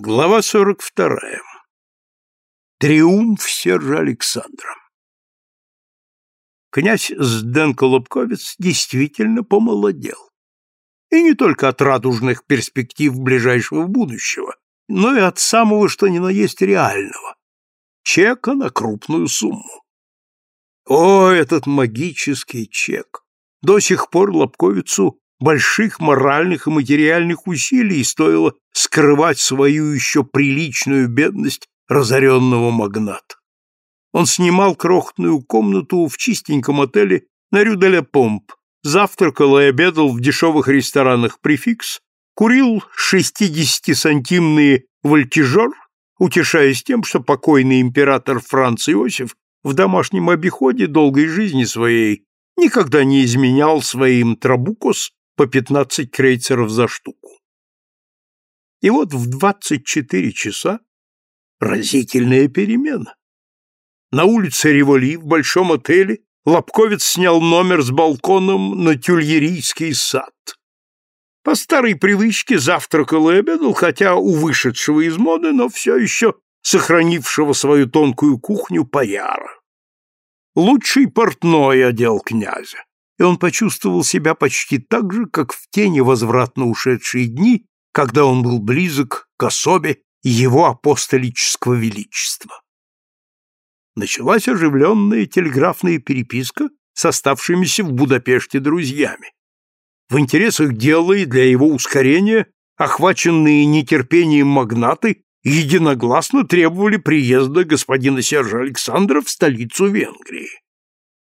Глава 42. Триумф Сержа Александра. Князь Зденко-Лобковец действительно помолодел. И не только от радужных перспектив ближайшего будущего, но и от самого что ни на есть реального — чека на крупную сумму. О, этот магический чек! До сих пор Лобковицу больших моральных и материальных усилий стоило скрывать свою еще приличную бедность разоренного магната. Он снимал крохотную комнату в чистеньком отеле на Рю-де-Ля Помп, завтракал и обедал в дешевых ресторанах «Префикс», курил 60-сантимные вольтижер, утешаясь тем, что покойный император Франц Иосиф в домашнем обиходе долгой жизни своей никогда не изменял своим трабукос по 15 крейцеров за штуку. И вот в 24 часа разительная перемена. На улице Револи в большом отеле Лобковец снял номер с балконом на Тюльерийский сад. По старой привычке завтракал и обедал, хотя у вышедшего из моды, но все еще сохранившего свою тонкую кухню паяра. Лучший портной одел князя и он почувствовал себя почти так же, как в те невозвратно ушедшие дни, когда он был близок к особе его апостолического величества. Началась оживленная телеграфная переписка с оставшимися в Будапеште друзьями. В интересах дела и для его ускорения охваченные нетерпением магнаты единогласно требовали приезда господина Сержа Александра в столицу Венгрии.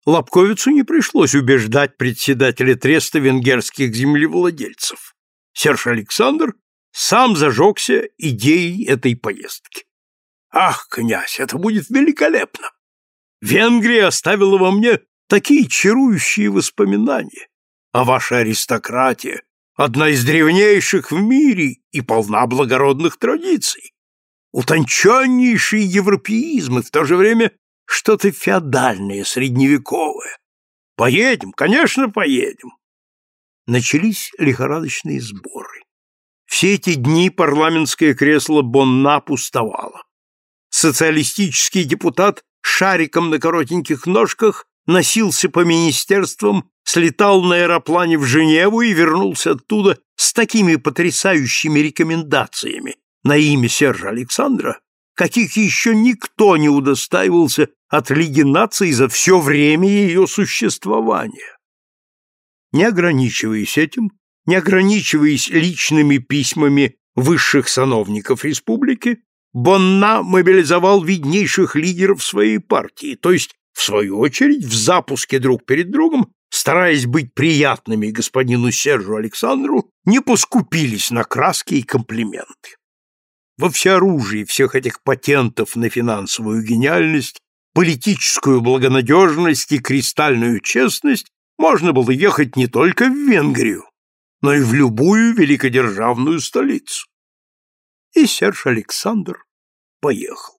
Лобковицу не пришлось убеждать председателя треста венгерских землевладельцев. Серж Александр сам зажегся идеей этой поездки. «Ах, князь, это будет великолепно! Венгрия оставила во мне такие чарующие воспоминания, а ваша аристократия — одна из древнейших в мире и полна благородных традиций. Утонченнейший европеизм и в то же время что-то феодальное, средневековое. Поедем, конечно, поедем. Начались лихорадочные сборы. Все эти дни парламентское кресло Бонна пустовало. Социалистический депутат шариком на коротеньких ножках носился по министерствам, слетал на аэроплане в Женеву и вернулся оттуда с такими потрясающими рекомендациями на имя Сержа Александра, каких еще никто не удостаивался от Лиги наций за все время ее существования. Не ограничиваясь этим, не ограничиваясь личными письмами высших сановников республики, Бонна мобилизовал виднейших лидеров своей партии, то есть, в свою очередь, в запуске друг перед другом, стараясь быть приятными господину Сержу Александру, не поскупились на краски и комплименты. Во всеоружии всех этих патентов на финансовую гениальность, политическую благонадежность и кристальную честность можно было ехать не только в Венгрию, но и в любую великодержавную столицу. И Серж Александр поехал.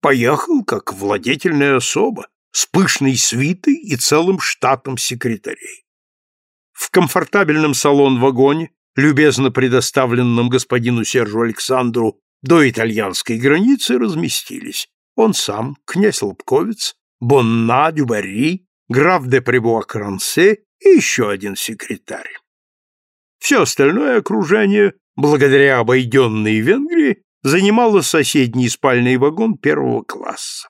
Поехал как владетельная особа, с пышной свитой и целым штатом секретарей. В комфортабельном салон-вагоне любезно предоставленном господину Сержу Александру до итальянской границы, разместились он сам, князь Лобковец, Бонна, Дюбари, граф де Пребуа-Крансе и еще один секретарь. Все остальное окружение, благодаря обойденной Венгрии, занимало соседний спальный вагон первого класса.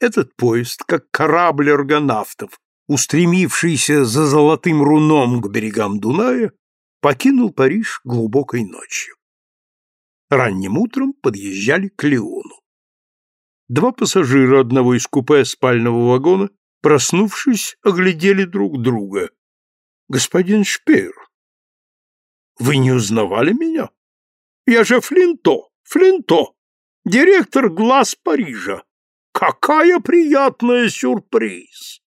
Этот поезд, как корабль аргонавтов, устремившийся за золотым руном к берегам Дуная, покинул Париж глубокой ночью. Ранним утром подъезжали к Леону. Два пассажира одного из купе спального вагона, проснувшись, оглядели друг друга. «Господин Шпеер, вы не узнавали меня? Я же Флинто, Флинто, директор глаз Парижа. Какая приятная сюрприз!»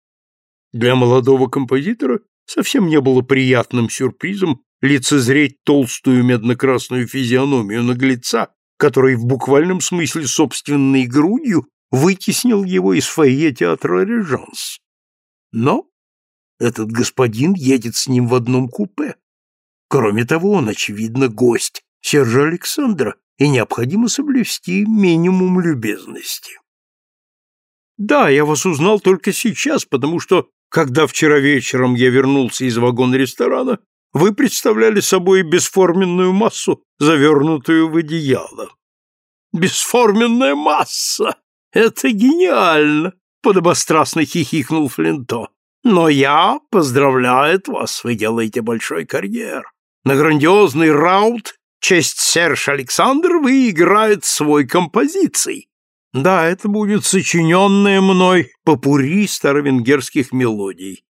Для молодого композитора совсем не было приятным сюрпризом лицезреть толстую медно-красную физиономию наглеца, который в буквальном смысле собственной грудью вытеснил его из фойе театра «Режанс». Но этот господин едет с ним в одном купе. Кроме того, он, очевидно, гость Сержа Александра, и необходимо соблюсти минимум любезности. Да, я вас узнал только сейчас, потому что, когда вчера вечером я вернулся из вагона ресторана, вы представляли собой бесформенную массу, завернутую в одеяло. Бесформенная масса! Это гениально! Подобострастно хихикнул Флинто. Но я поздравляю вас, вы делаете большой карьер. На грандиозный раут честь Серж Александр выиграет свой композиций. Да, это будет сочиненное мной попури старовенгерских мелодий.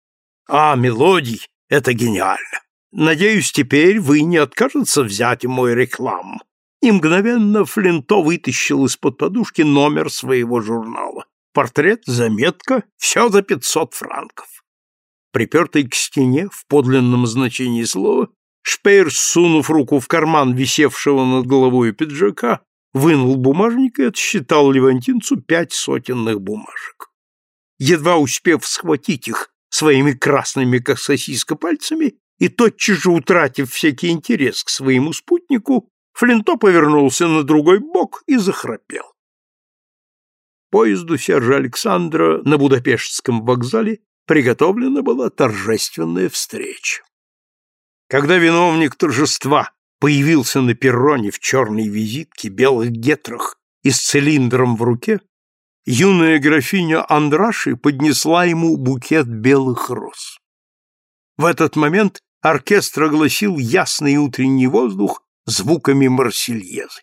А, мелодий — это гениально. Надеюсь, теперь вы не откажется взять мой реклам. И мгновенно Флинто вытащил из-под подушки номер своего журнала. Портрет, заметка, все за пятьсот франков. Припертый к стене, в подлинном значении слова, Шпейр, сунув руку в карман висевшего над головой пиджака, вынул бумажник и отсчитал левантинцу пять сотенных бумажек. Едва успев схватить их своими красными, как сосиска, пальцами и тотчас же утратив всякий интерес к своему спутнику, Флинто повернулся на другой бок и захрапел. Поезду сержа Александра на Будапештском вокзале приготовлена была торжественная встреча. Когда виновник торжества появился на перроне в черной визитке, белых гетрах и с цилиндром в руке, юная графиня Андраши поднесла ему букет белых роз. В этот момент оркестр огласил ясный утренний воздух звуками марсельезы.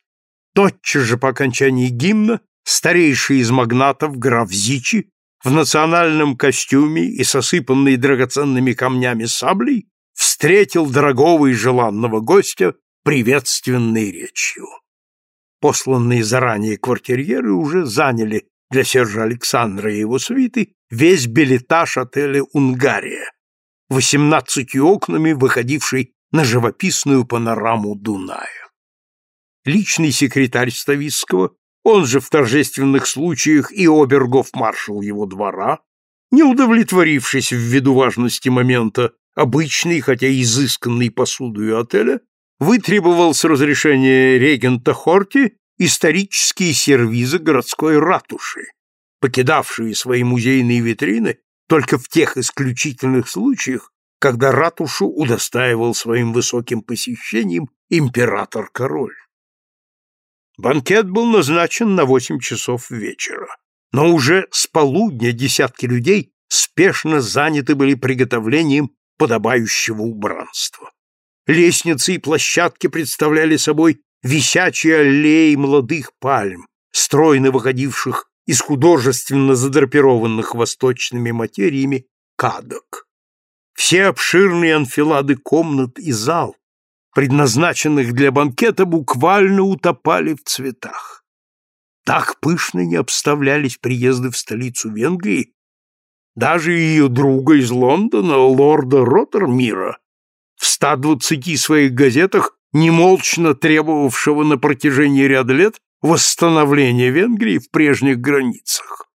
Тотчас же по окончании гимна старейший из магнатов граф Зичи в национальном костюме и сосыпанной драгоценными камнями саблей встретил дорогого и желанного гостя приветственной речью. Посланные заранее квартирьеры уже заняли для Сержа Александра и его свиты весь билетаж отеля «Унгария», восемнадцатью окнами, выходивший на живописную панораму Дуная. Личный секретарь Ставицкого, он же в торжественных случаях и обергов-маршал его двора, не удовлетворившись ввиду важности момента обычный, хотя изысканный посудою отеля, вытребовал с разрешения регента Хорти исторические сервизы городской ратуши, покидавшие свои музейные витрины только в тех исключительных случаях, когда ратушу удостаивал своим высоким посещением император-король. Банкет был назначен на восемь часов вечера, но уже с полудня десятки людей спешно заняты были приготовлением подобающего убранства. Лестницы и площадки представляли собой висячие аллеи молодых пальм, стройно выходивших из художественно задрапированных восточными материями кадок. Все обширные анфилады комнат и зал, предназначенных для банкета, буквально утопали в цветах. Так пышно не обставлялись приезды в столицу Венгрии даже ее друга из Лондона, лорда Роттермира, в 120 своих газетах, немолчно требовавшего на протяжении ряда лет восстановления Венгрии в прежних границах.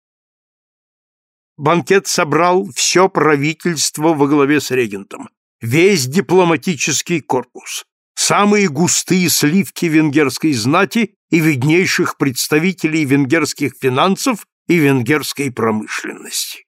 Банкет собрал все правительство во главе с регентом, весь дипломатический корпус, самые густые сливки венгерской знати и виднейших представителей венгерских финансов и венгерской промышленности.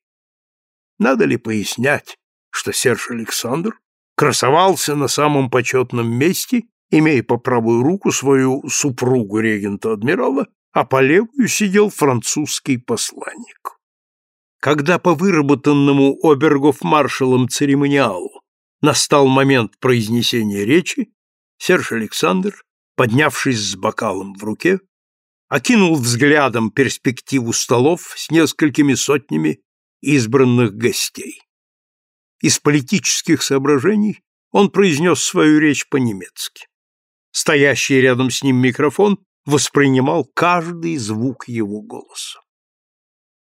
Надо ли пояснять, что Серж Александр красовался на самом почетном месте, имея по правую руку свою супругу регента-адмирала, а по левую сидел французский посланник. Когда по выработанному обергов-маршалом церемониалу настал момент произнесения речи, Серж Александр, поднявшись с бокалом в руке, окинул взглядом перспективу столов с несколькими сотнями избранных гостей. Из политических соображений он произнес свою речь по-немецки. Стоящий рядом с ним микрофон воспринимал каждый звук его голоса.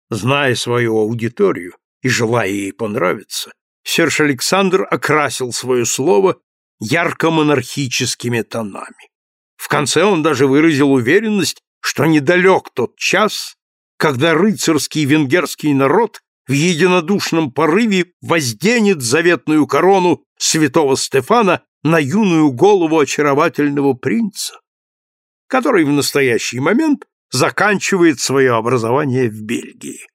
Зная свою аудиторию и желая ей понравиться, Серж Александр окрасил свое слово ярко-монархическими тонами. В конце он даже выразил уверенность, что недалек тот час, когда рыцарский венгерский народ в единодушном порыве возденет заветную корону святого Стефана на юную голову очаровательного принца, который в настоящий момент заканчивает свое образование в Бельгии.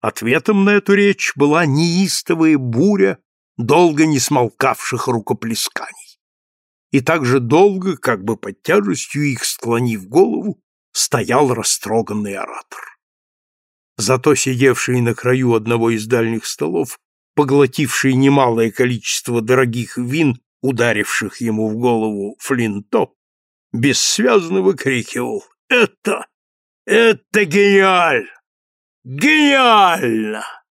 Ответом на эту речь была неистовая буря долго не смолкавших рукоплесканий. И так же долго, как бы под тяжестью их склонив голову, стоял растроганный оратор. Зато сидевший на краю одного из дальних столов, поглотивший немалое количество дорогих вин, ударивших ему в голову флинто, бессвязно выкрикивал «Это! Это гениально! Гениально!»